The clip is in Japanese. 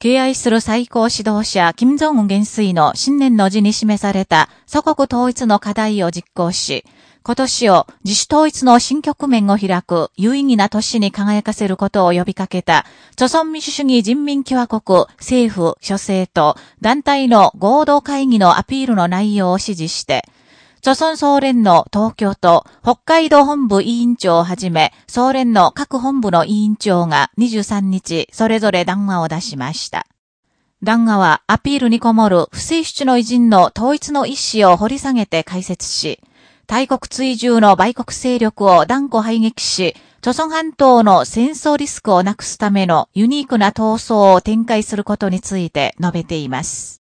敬愛する最高指導者、金正恩元帥の新年の字に示された祖国統一の課題を実行し、今年を自主統一の新局面を開く有意義な年に輝かせることを呼びかけた、朝鮮民主主義人民共和国政府、諸政と団体の合同会議のアピールの内容を指示して、朝鮮総連の東京と北海道本部委員長をはじめ、総連の各本部の委員長が23日、それぞれ談話を出しました。談話はアピールにこもる不正出の偉人の統一の意思を掘り下げて解説し、大国追従の売国勢力を断固排撃し、朝鮮半島の戦争リスクをなくすためのユニークな闘争を展開することについて述べています。